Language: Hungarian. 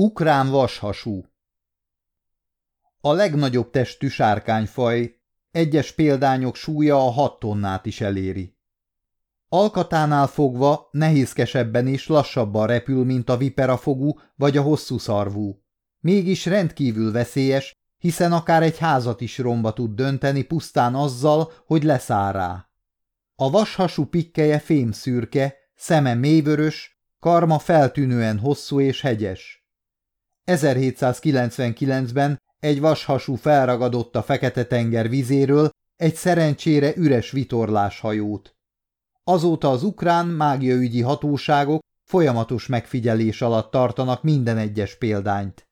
Ukrán vashasú A legnagyobb testű sárkányfaj, egyes példányok súlya a hat tonnát is eléri. Alkatánál fogva nehézkesebben és lassabban repül, mint a viperafogú vagy a hosszú szarvú. Mégis rendkívül veszélyes, hiszen akár egy házat is romba tud dönteni pusztán azzal, hogy leszáll rá. A vashasú pikkeje fémszürke, szeme mélyvörös, karma feltűnően hosszú és hegyes. 1799-ben egy vashasú felragadott a Fekete-tenger vizéről egy szerencsére üres vitorláshajót. Azóta az ukrán mágiaügyi hatóságok folyamatos megfigyelés alatt tartanak minden egyes példányt.